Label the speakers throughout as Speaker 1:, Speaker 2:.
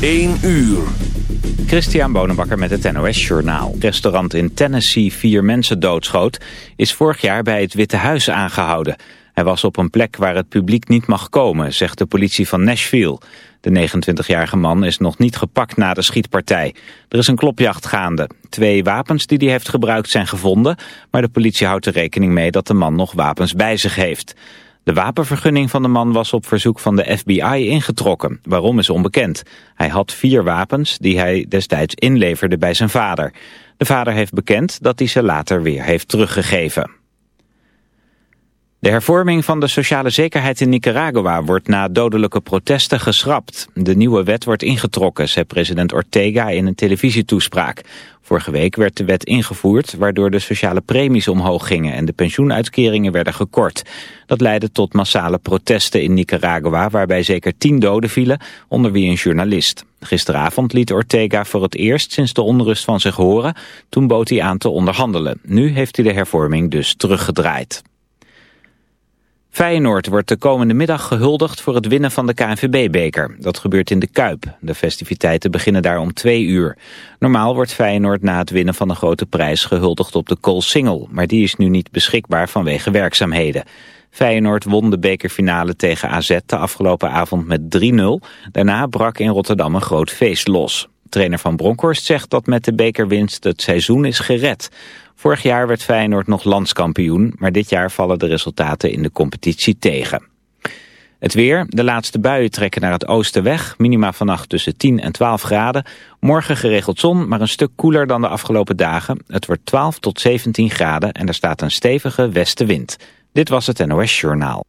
Speaker 1: 1 uur.
Speaker 2: Christian Bonenbakker met het NOS Journaal. Restaurant in Tennessee vier mensen doodschoot... is vorig jaar bij het Witte Huis aangehouden. Hij was op een plek waar het publiek niet mag komen, zegt de politie van Nashville. De 29-jarige man is nog niet gepakt na de schietpartij. Er is een klopjacht gaande. Twee wapens die hij heeft gebruikt zijn gevonden... maar de politie houdt er rekening mee dat de man nog wapens bij zich heeft. De wapenvergunning van de man was op verzoek van de FBI ingetrokken. Waarom is onbekend. Hij had vier wapens die hij destijds inleverde bij zijn vader. De vader heeft bekend dat hij ze later weer heeft teruggegeven. De hervorming van de sociale zekerheid in Nicaragua wordt na dodelijke protesten geschrapt. De nieuwe wet wordt ingetrokken, zei president Ortega in een televisietoespraak. Vorige week werd de wet ingevoerd, waardoor de sociale premies omhoog gingen en de pensioenuitkeringen werden gekort. Dat leidde tot massale protesten in Nicaragua, waarbij zeker tien doden vielen, onder wie een journalist. Gisteravond liet Ortega voor het eerst sinds de onrust van zich horen, toen bood hij aan te onderhandelen. Nu heeft hij de hervorming dus teruggedraaid. Feyenoord wordt de komende middag gehuldigd voor het winnen van de KNVB-beker. Dat gebeurt in de Kuip. De festiviteiten beginnen daar om twee uur. Normaal wordt Feyenoord na het winnen van een grote prijs gehuldigd op de Koolsingel. Maar die is nu niet beschikbaar vanwege werkzaamheden. Feyenoord won de bekerfinale tegen AZ de afgelopen avond met 3-0. Daarna brak in Rotterdam een groot feest los. Trainer van Bronkhorst zegt dat met de bekerwinst het seizoen is gered. Vorig jaar werd Feyenoord nog landskampioen, maar dit jaar vallen de resultaten in de competitie tegen. Het weer, de laatste buien trekken naar het oosten weg. Minima vannacht tussen 10 en 12 graden. Morgen geregeld zon, maar een stuk koeler dan de afgelopen dagen. Het wordt 12 tot 17 graden en er staat een stevige westenwind. Dit was het NOS Journaal.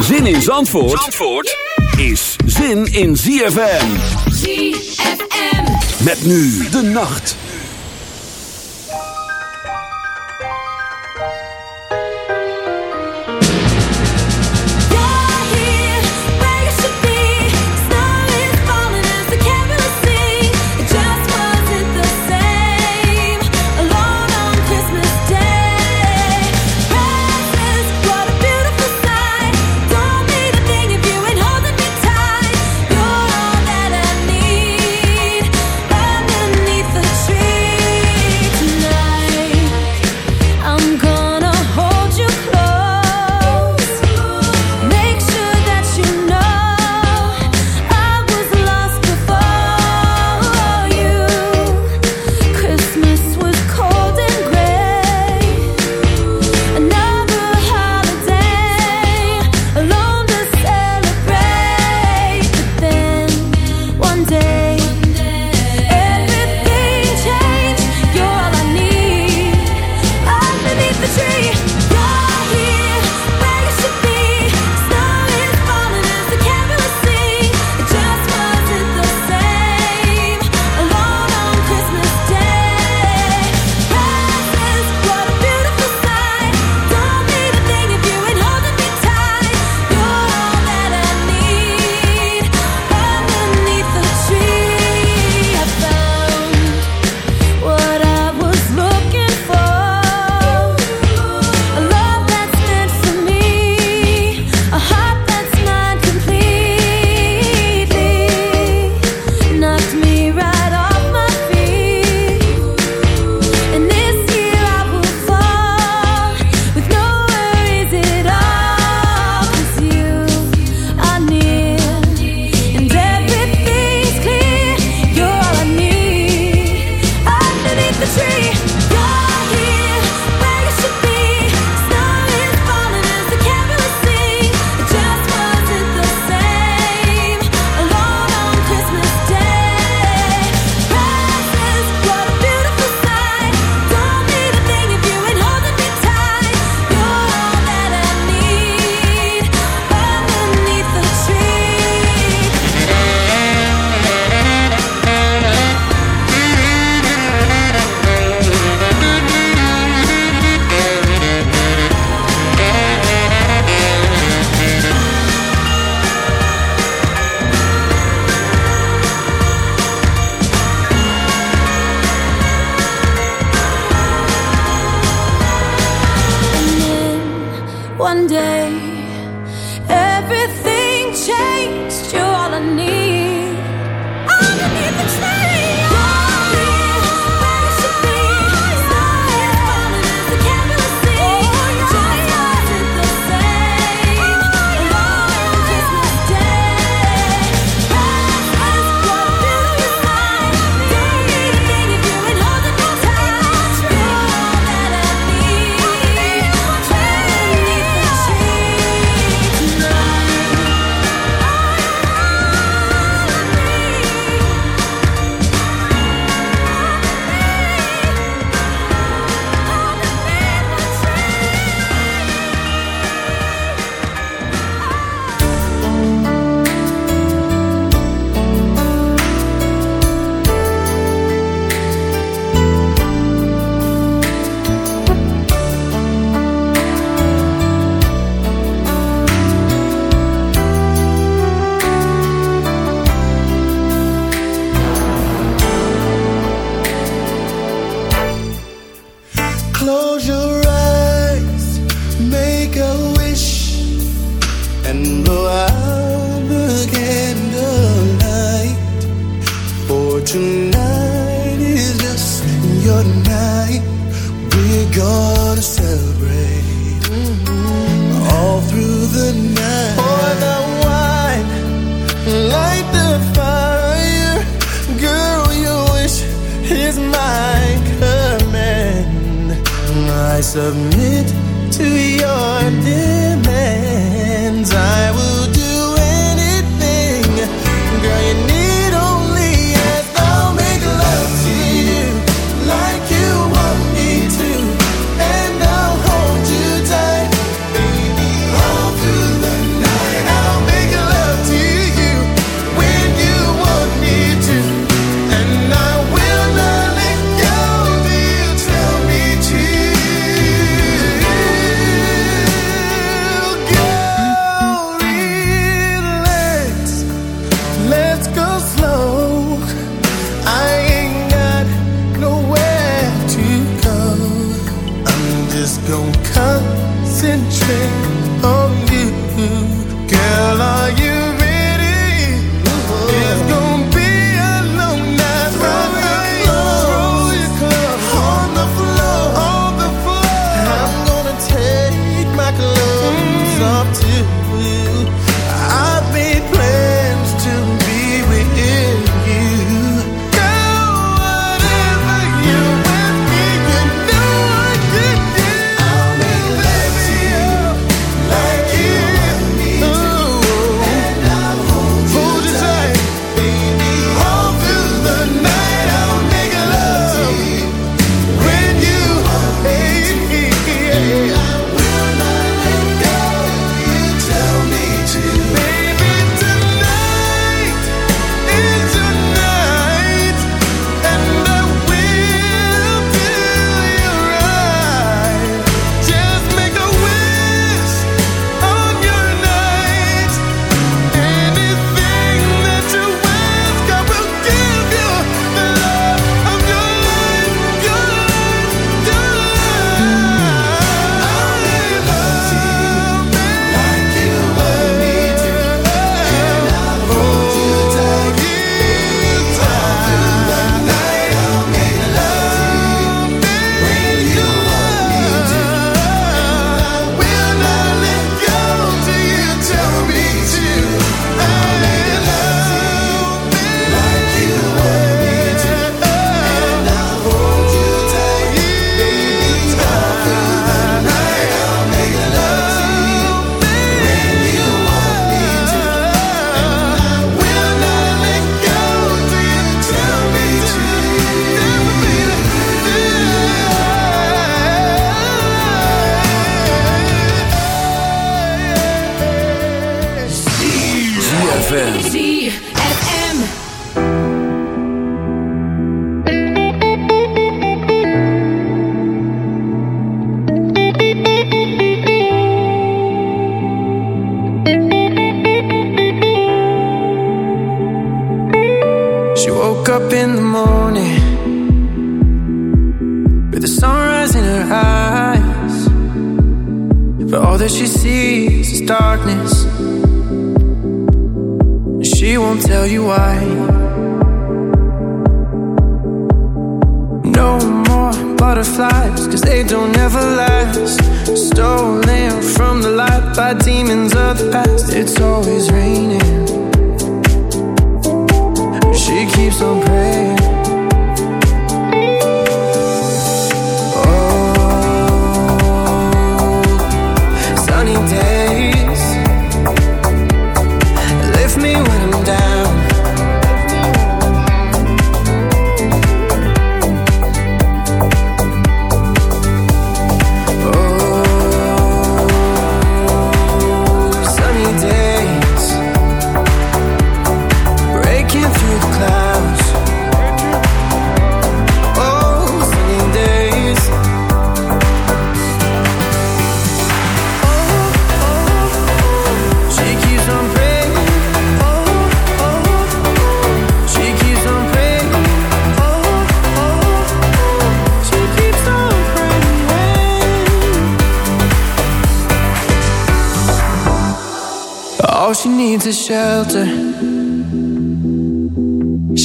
Speaker 1: Zin in Zandvoort, Zandvoort is zin in ZFM. ZFM. Met nu de nacht.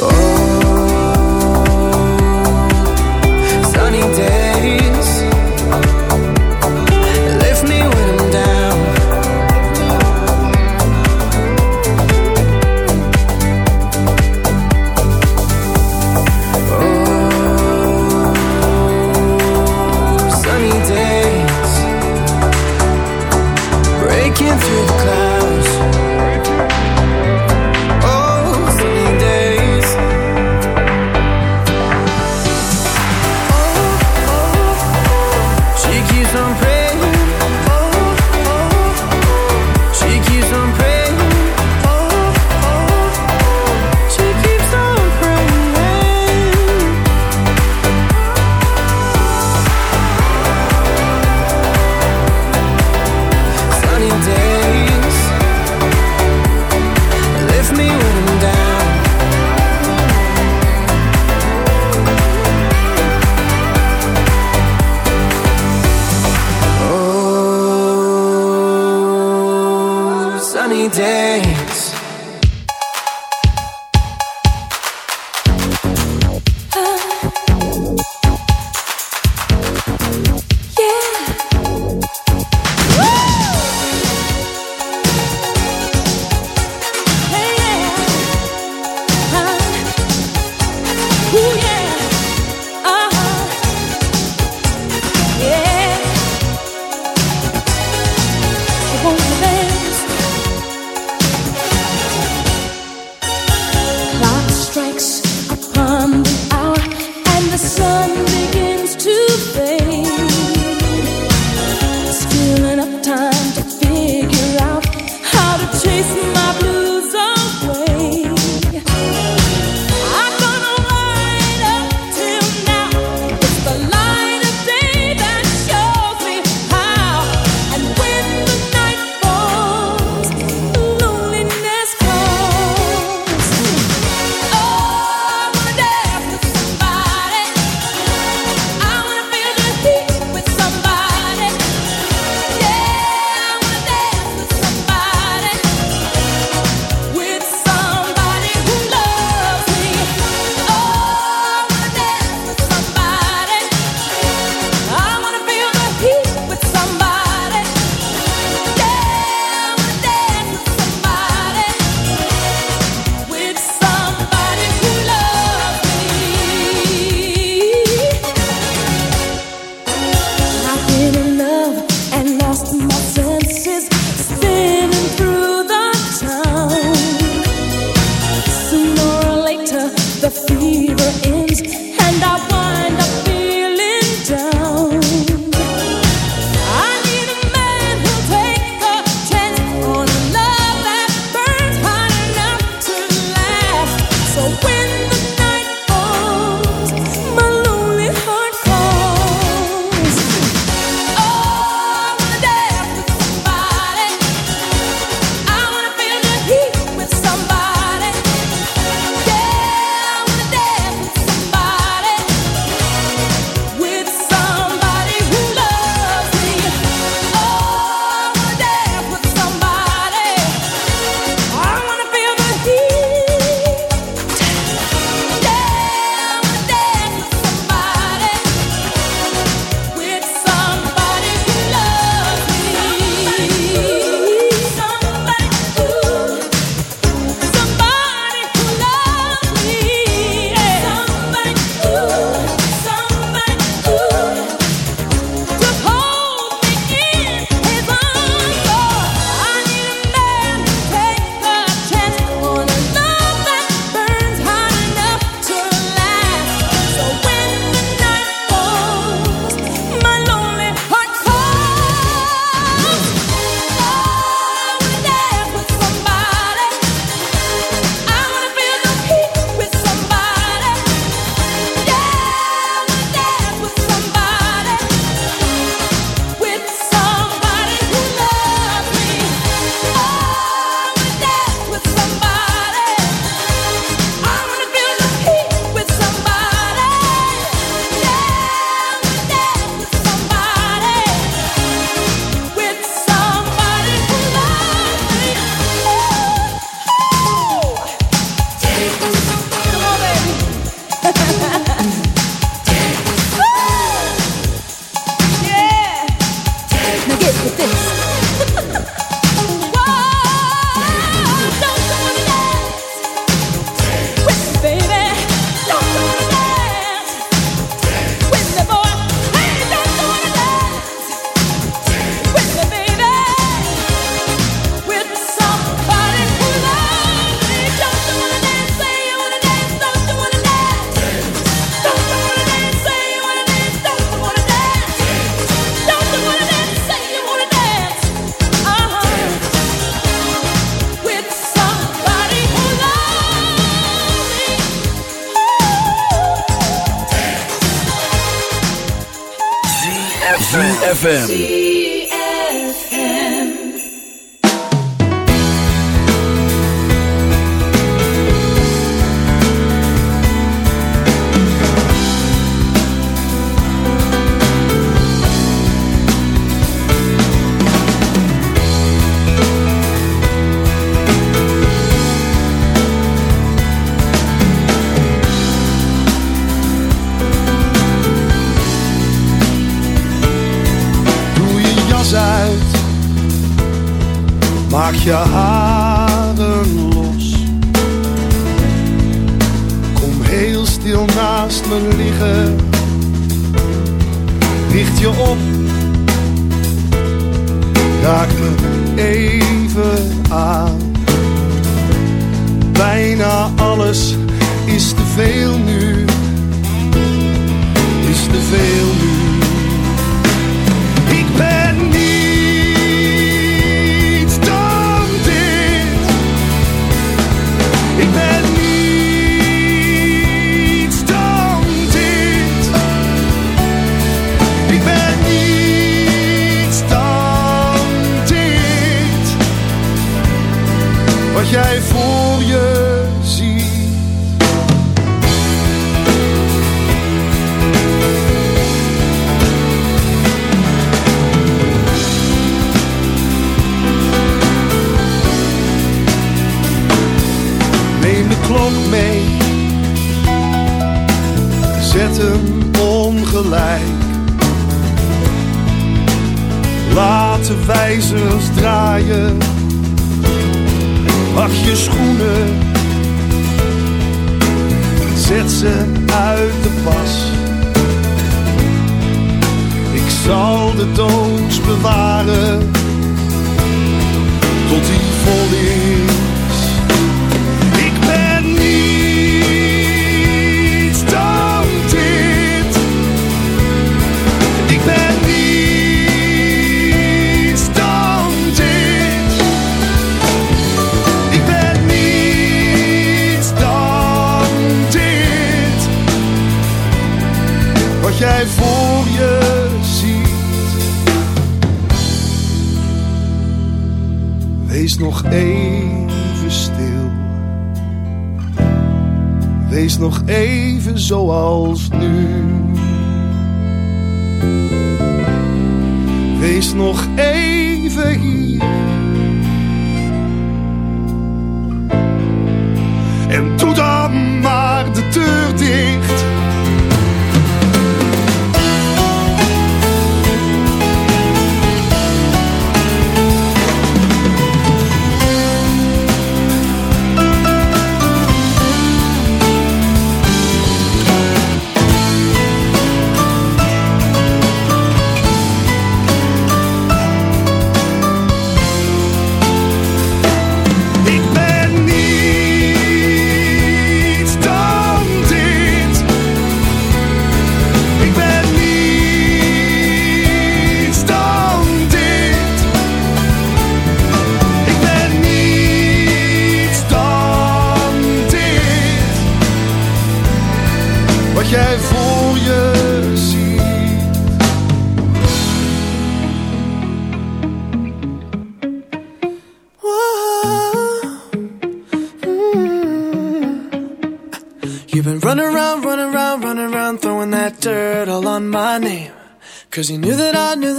Speaker 3: Oh.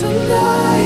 Speaker 4: tonight.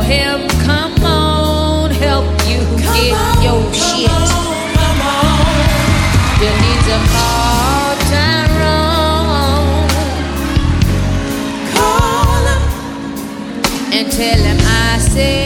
Speaker 5: him, come on, help you get your shit. You need to call Tyrone. Call him and tell him I said,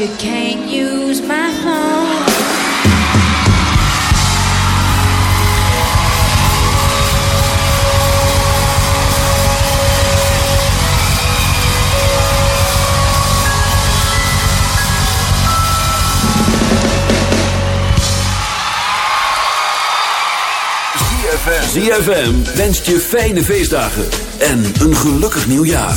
Speaker 5: you can't use my phone.
Speaker 1: ZFM wenst je fijne feestdagen en een gelukkig nieuwjaar.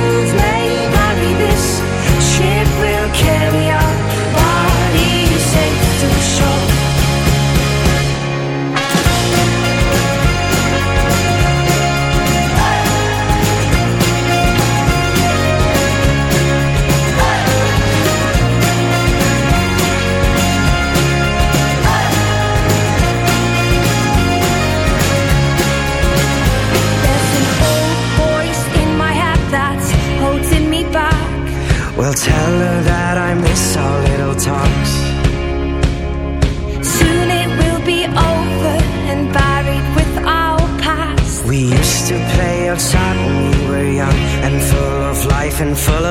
Speaker 6: full of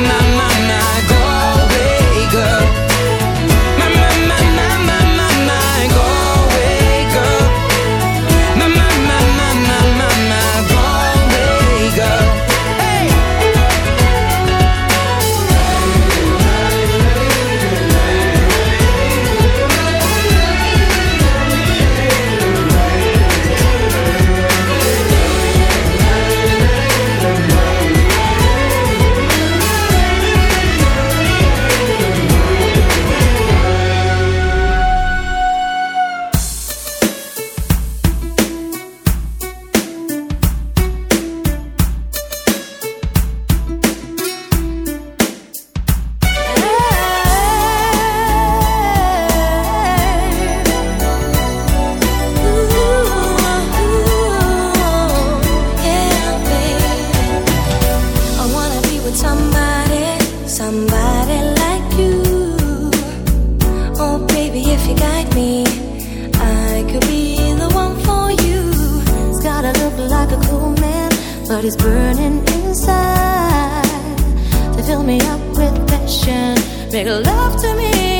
Speaker 7: My, my, my,
Speaker 8: Make love to me.